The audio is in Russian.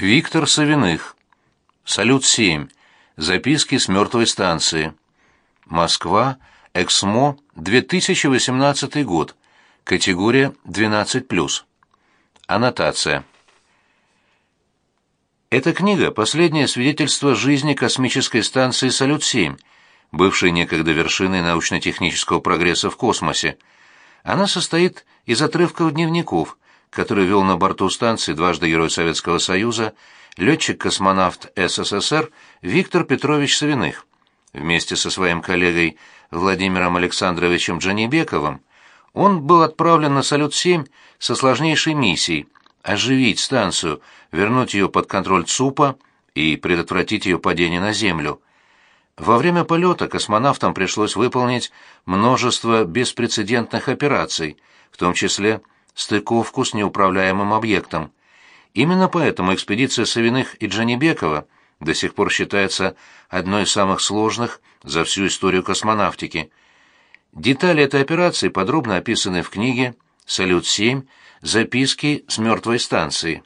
Виктор Савиных. Салют-7. Записки с мертвой станции. Москва. Эксмо. 2018 год. Категория 12+. Аннотация. Эта книга – последнее свидетельство жизни космической станции «Салют-7», бывшей некогда вершиной научно-технического прогресса в космосе. Она состоит из отрывков дневников, которые вел на борту станции дважды Герой Советского Союза, летчик-космонавт СССР Виктор Петрович Савиных. Вместе со своим коллегой Владимиром Александровичем Джанибековым он был отправлен на Салют-7 со сложнейшей миссией – оживить станцию, вернуть ее под контроль ЦУПа и предотвратить ее падение на Землю. Во время полета космонавтам пришлось выполнить множество беспрецедентных операций, в том числе стыковку с неуправляемым объектом. Именно поэтому экспедиция Савиных и Джанибекова до сих пор считается одной из самых сложных за всю историю космонавтики. Детали этой операции подробно описаны в книге «Салют-7. Записки с мертвой станции».